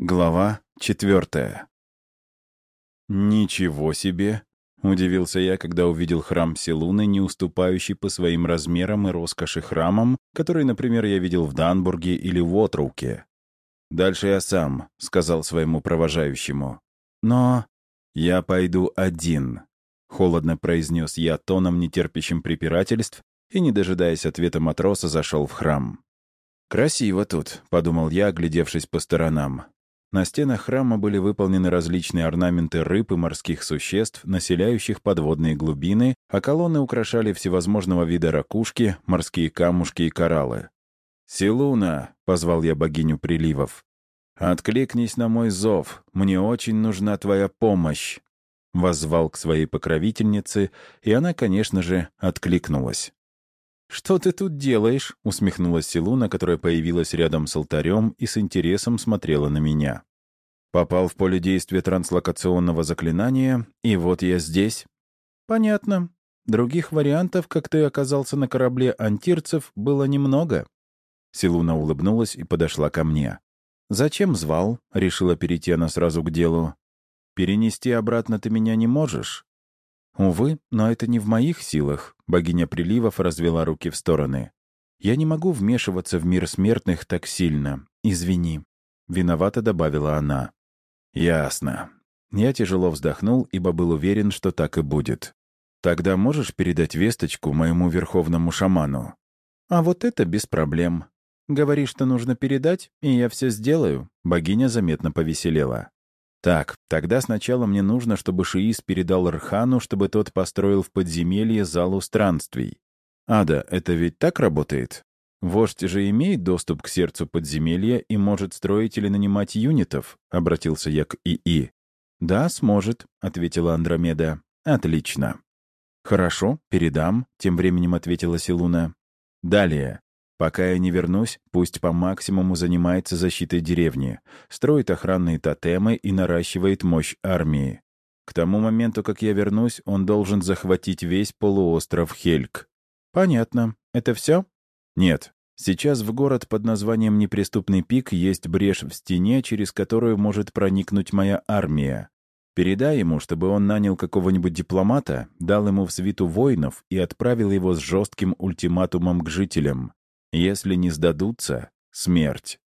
Глава четвертая. «Ничего себе!» — удивился я, когда увидел храм Селуны, не уступающий по своим размерам и роскоши храмам, который, например, я видел в Данбурге или в Отруке. «Дальше я сам», — сказал своему провожающему. «Но я пойду один», — холодно произнес я тоном, нетерпящим препирательств, и, не дожидаясь ответа матроса, зашел в храм. «Красиво тут», — подумал я, оглядевшись по сторонам. На стенах храма были выполнены различные орнаменты рыб и морских существ, населяющих подводные глубины, а колонны украшали всевозможного вида ракушки, морские камушки и кораллы. «Силуна!» — позвал я богиню приливов. «Откликнись на мой зов. Мне очень нужна твоя помощь!» Воззвал к своей покровительнице, и она, конечно же, откликнулась. «Что ты тут делаешь?» — усмехнулась Силуна, которая появилась рядом с алтарем и с интересом смотрела на меня. «Попал в поле действия транслокационного заклинания, и вот я здесь». «Понятно. Других вариантов, как ты оказался на корабле антирцев, было немного». Силуна улыбнулась и подошла ко мне. «Зачем звал?» — решила перейти она сразу к делу. «Перенести обратно ты меня не можешь?» «Увы, но это не в моих силах», — богиня приливов развела руки в стороны. «Я не могу вмешиваться в мир смертных так сильно. Извини». Виновато добавила она. «Ясно». Я тяжело вздохнул, ибо был уверен, что так и будет. «Тогда можешь передать весточку моему верховному шаману?» «А вот это без проблем. Говори, что нужно передать, и я все сделаю». Богиня заметно повеселела. Так, тогда сначала мне нужно, чтобы Шиис передал Рхану, чтобы тот построил в подземелье залу странствий. Ада, это ведь так работает? Вождь же имеет доступ к сердцу подземелья и может строить или нанимать юнитов, обратился я к ИИ. Да, сможет, ответила Андромеда. Отлично. Хорошо, передам, тем временем ответила Силуна. Далее. Пока я не вернусь, пусть по максимуму занимается защитой деревни, строит охранные тотемы и наращивает мощь армии. К тому моменту, как я вернусь, он должен захватить весь полуостров Хельк. Понятно. Это все? Нет. Сейчас в город под названием Неприступный пик есть брешь в стене, через которую может проникнуть моя армия. Передай ему, чтобы он нанял какого-нибудь дипломата, дал ему в свиту воинов и отправил его с жестким ультиматумом к жителям. Если не сдадутся — смерть.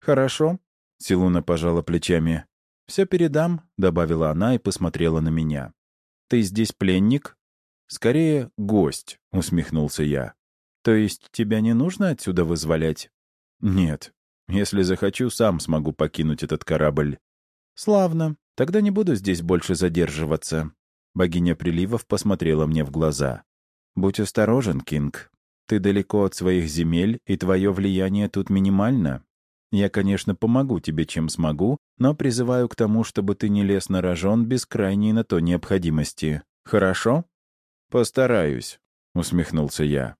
«Хорошо», — Силуна пожала плечами. «Все передам», — добавила она и посмотрела на меня. «Ты здесь пленник?» «Скорее, гость», — усмехнулся я. «То есть тебя не нужно отсюда вызволять?» «Нет. Если захочу, сам смогу покинуть этот корабль». «Славно. Тогда не буду здесь больше задерживаться». Богиня приливов посмотрела мне в глаза. «Будь осторожен, Кинг. Ты далеко от своих земель, и твое влияние тут минимально. Я, конечно, помогу тебе, чем смогу, но призываю к тому, чтобы ты не лез на рожон без крайней на то необходимости. Хорошо? Постараюсь, — усмехнулся я.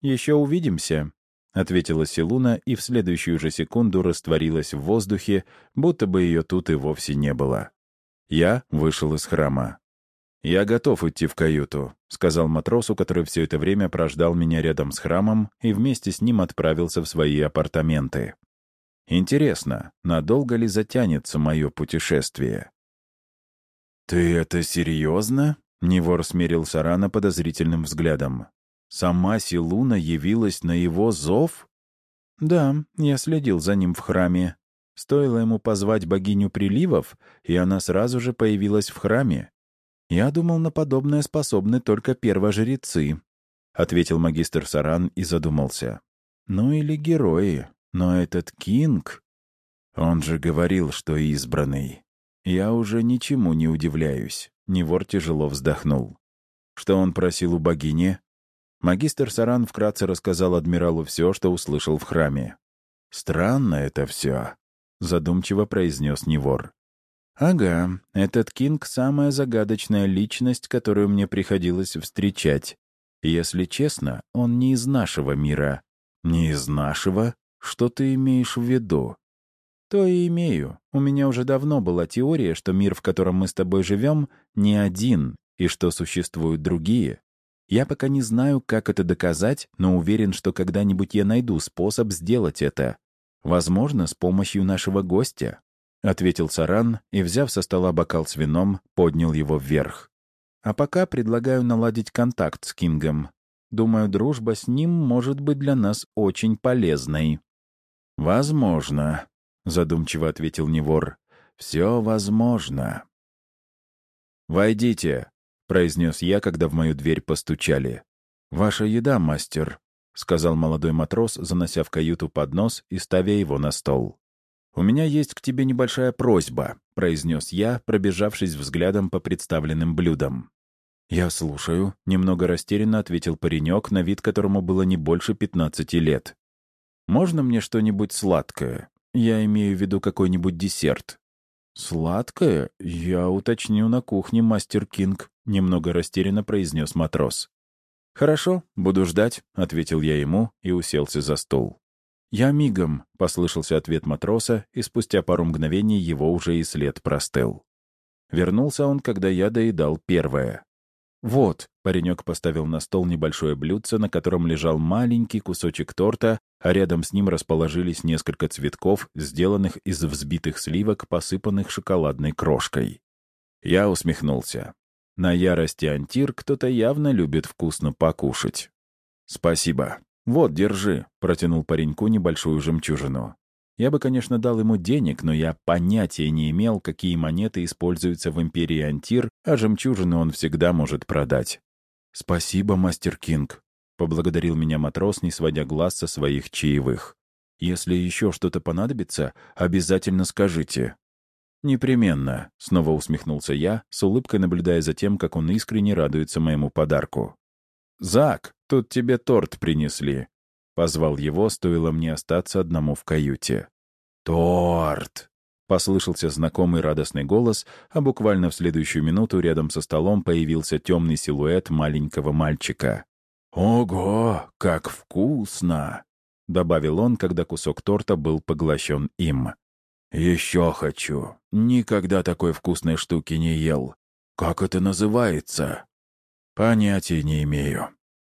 Еще увидимся, — ответила Силуна и в следующую же секунду растворилась в воздухе, будто бы ее тут и вовсе не было. Я вышел из храма. «Я готов идти в каюту», — сказал матросу, который все это время прождал меня рядом с храмом и вместе с ним отправился в свои апартаменты. «Интересно, надолго ли затянется мое путешествие?» «Ты это серьезно?» — Невор смерил Сарана подозрительным взглядом. «Сама Силуна явилась на его зов?» «Да, я следил за ним в храме. Стоило ему позвать богиню приливов, и она сразу же появилась в храме. «Я думал, на подобное способны только первожрецы», — ответил магистр Саран и задумался. «Ну или герои. Но этот Кинг...» Он же говорил, что избранный. Я уже ничему не удивляюсь. Невор тяжело вздохнул. Что он просил у богини? Магистр Саран вкратце рассказал адмиралу все, что услышал в храме. «Странно это все», — задумчиво произнес Невор. «Ага, этот Кинг — самая загадочная личность, которую мне приходилось встречать. Если честно, он не из нашего мира». «Не из нашего? Что ты имеешь в виду?» «То и имею. У меня уже давно была теория, что мир, в котором мы с тобой живем, не один, и что существуют другие. Я пока не знаю, как это доказать, но уверен, что когда-нибудь я найду способ сделать это. Возможно, с помощью нашего гостя. — ответил Саран и, взяв со стола бокал с вином, поднял его вверх. «А пока предлагаю наладить контакт с Кингом. Думаю, дружба с ним может быть для нас очень полезной». «Возможно», — задумчиво ответил Невор. «Все возможно». «Войдите», — произнес я, когда в мою дверь постучали. «Ваша еда, мастер», — сказал молодой матрос, занося в каюту поднос и ставя его на стол. «У меня есть к тебе небольшая просьба», — произнес я, пробежавшись взглядом по представленным блюдам. «Я слушаю», — немного растерянно ответил паренек, на вид которому было не больше 15 лет. «Можно мне что-нибудь сладкое? Я имею в виду какой-нибудь десерт». «Сладкое? Я уточню на кухне, мастер Кинг», — немного растерянно произнес матрос. «Хорошо, буду ждать», — ответил я ему и уселся за стол. «Я мигом», — послышался ответ матроса, и спустя пару мгновений его уже и след простыл. Вернулся он, когда я доедал первое. «Вот», — паренек поставил на стол небольшое блюдце, на котором лежал маленький кусочек торта, а рядом с ним расположились несколько цветков, сделанных из взбитых сливок, посыпанных шоколадной крошкой. Я усмехнулся. На ярости антир кто-то явно любит вкусно покушать. «Спасибо», «Вот, держи», — протянул пареньку небольшую жемчужину. Я бы, конечно, дал ему денег, но я понятия не имел, какие монеты используются в империи Антир, а жемчужину он всегда может продать. «Спасибо, мастер Кинг», — поблагодарил меня матрос, не сводя глаз со своих чаевых. «Если еще что-то понадобится, обязательно скажите». «Непременно», — снова усмехнулся я, с улыбкой наблюдая за тем, как он искренне радуется моему подарку. «Зак, тут тебе торт принесли». Позвал его, стоило мне остаться одному в каюте. «Торт!» — послышался знакомый радостный голос, а буквально в следующую минуту рядом со столом появился темный силуэт маленького мальчика. «Ого, как вкусно!» — добавил он, когда кусок торта был поглощен им. «Еще хочу. Никогда такой вкусной штуки не ел. Как это называется?» «Понятия не имею».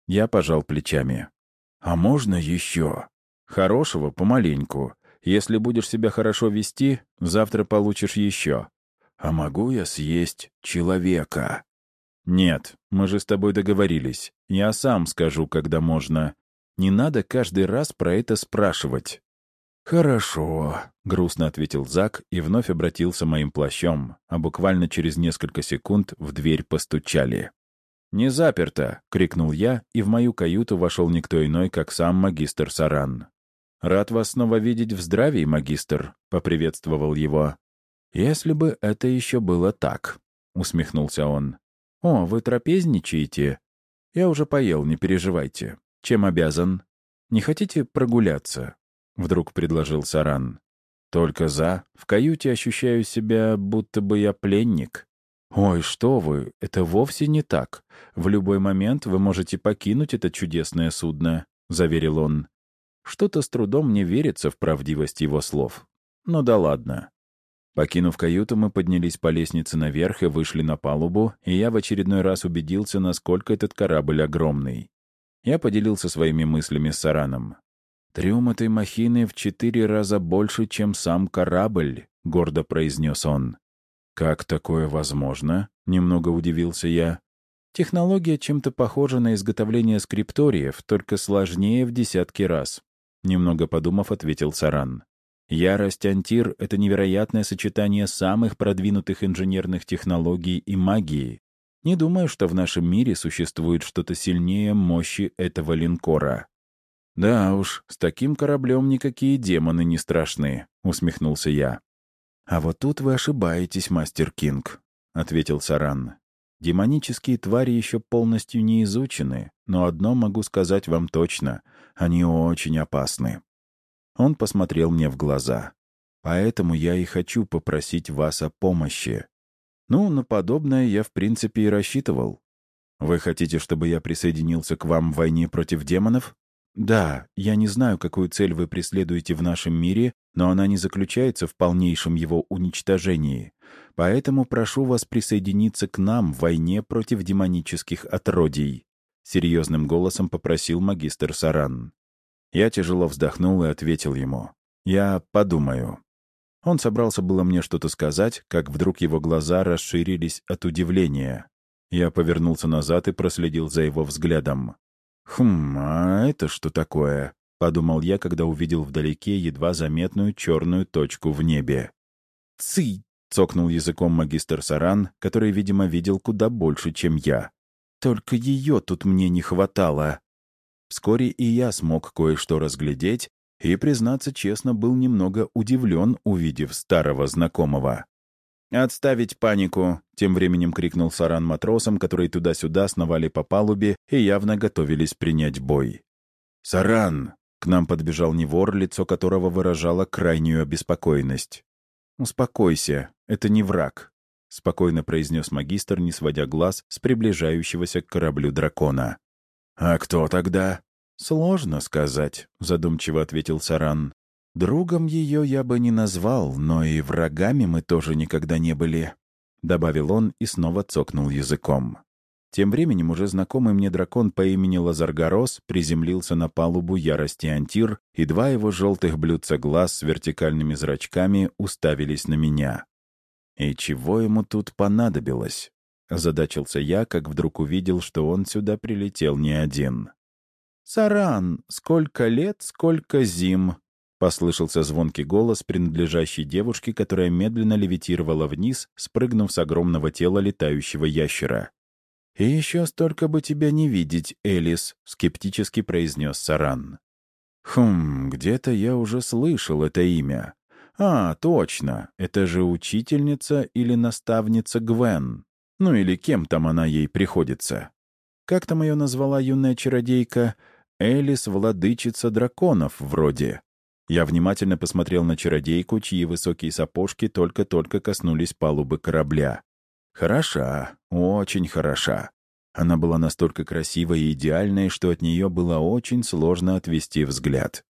Я пожал плечами. «А можно еще?» «Хорошего помаленьку. Если будешь себя хорошо вести, завтра получишь еще». «А могу я съесть человека?» «Нет, мы же с тобой договорились. Я сам скажу, когда можно. Не надо каждый раз про это спрашивать». «Хорошо», — грустно ответил Зак и вновь обратился моим плащом, а буквально через несколько секунд в дверь постучали. «Не заперто!» — крикнул я, и в мою каюту вошел никто иной, как сам магистр Саран. «Рад вас снова видеть в здравии, магистр», — поприветствовал его. «Если бы это еще было так», — усмехнулся он. «О, вы трапезничаете? Я уже поел, не переживайте. Чем обязан? Не хотите прогуляться?» — вдруг предложил Саран. «Только за. В каюте ощущаю себя, будто бы я пленник. «Ой, что вы, это вовсе не так. В любой момент вы можете покинуть это чудесное судно», — заверил он. Что-то с трудом мне верится в правдивость его слов. Ну да ладно. Покинув каюту, мы поднялись по лестнице наверх и вышли на палубу, и я в очередной раз убедился, насколько этот корабль огромный. Я поделился своими мыслями с Сараном. «Трюм этой махины в четыре раза больше, чем сам корабль», — гордо произнес он. «Как такое возможно?» — немного удивился я. «Технология чем-то похожа на изготовление скрипториев, только сложнее в десятки раз», — немного подумав, ответил Саран. «Ярость Антир — это невероятное сочетание самых продвинутых инженерных технологий и магии. Не думаю, что в нашем мире существует что-то сильнее мощи этого линкора». «Да уж, с таким кораблем никакие демоны не страшны», — усмехнулся я. «А вот тут вы ошибаетесь, мастер Кинг», — ответил Саран. «Демонические твари еще полностью не изучены, но одно могу сказать вам точно — они очень опасны». Он посмотрел мне в глаза. «Поэтому я и хочу попросить вас о помощи. Ну, на подобное я в принципе и рассчитывал. Вы хотите, чтобы я присоединился к вам в войне против демонов? Да, я не знаю, какую цель вы преследуете в нашем мире, но она не заключается в полнейшем его уничтожении. Поэтому прошу вас присоединиться к нам в войне против демонических отродий», — серьезным голосом попросил магистр Саран. Я тяжело вздохнул и ответил ему. «Я подумаю». Он собрался было мне что-то сказать, как вдруг его глаза расширились от удивления. Я повернулся назад и проследил за его взглядом. «Хм, а это что такое?» — подумал я, когда увидел вдалеке едва заметную черную точку в небе. «Цый!» — цокнул языком магистр Саран, который, видимо, видел куда больше, чем я. «Только ее тут мне не хватало». Вскоре и я смог кое-что разглядеть, и, признаться честно, был немного удивлен, увидев старого знакомого. «Отставить панику!» — тем временем крикнул Саран матросам, которые туда-сюда сновали по палубе и явно готовились принять бой. «Саран!» — к нам подбежал Невор, лицо которого выражало крайнюю обеспокоенность. «Успокойся, это не враг», — спокойно произнес магистр, не сводя глаз с приближающегося к кораблю дракона. «А кто тогда?» «Сложно сказать», — задумчиво ответил Саран. «Другом ее я бы не назвал, но и врагами мы тоже никогда не были», — добавил он и снова цокнул языком. Тем временем уже знакомый мне дракон по имени Лазаргорос приземлился на палубу ярости Антир, и два его желтых блюдца глаз с вертикальными зрачками уставились на меня. «И чего ему тут понадобилось?» — озадачился я, как вдруг увидел, что он сюда прилетел не один. «Саран, сколько лет, сколько зим!» — послышался звонкий голос, принадлежащий девушке, которая медленно левитировала вниз, спрыгнув с огромного тела летающего ящера. «И еще столько бы тебя не видеть, Элис», — скептически произнес Саран. «Хм, где-то я уже слышал это имя. А, точно, это же учительница или наставница Гвен. Ну или кем там она ей приходится. Как там ее назвала юная чародейка? Элис — владычица драконов, вроде. Я внимательно посмотрел на чародейку, чьи высокие сапожки только-только коснулись палубы корабля. Хороша, очень хороша. Она была настолько красивой и идеальной, что от нее было очень сложно отвести взгляд.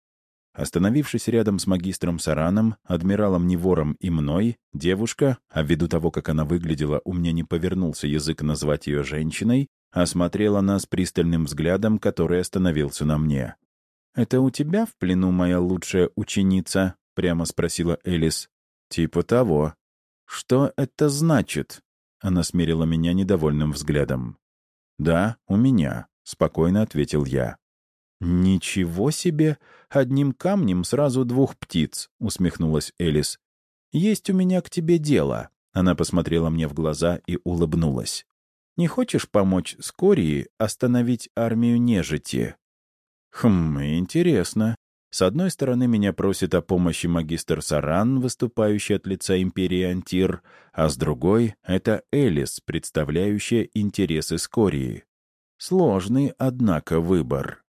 Остановившись рядом с магистром Сараном, адмиралом Невором и мной, девушка, а ввиду того, как она выглядела, у меня не повернулся язык назвать ее женщиной, осмотрела нас пристальным взглядом, который остановился на мне. «Это у тебя в плену моя лучшая ученица?» — прямо спросила Элис. «Типа того». «Что это значит?» Она смерила меня недовольным взглядом. «Да, у меня», — спокойно ответил я. «Ничего себе! Одним камнем сразу двух птиц!» — усмехнулась Элис. «Есть у меня к тебе дело». Она посмотрела мне в глаза и улыбнулась. Не хочешь помочь Скории остановить армию нежити?» «Хм, интересно. С одной стороны, меня просит о помощи магистр Саран, выступающий от лица империи Антир, а с другой — это Элис, представляющая интересы Скории. Сложный, однако, выбор.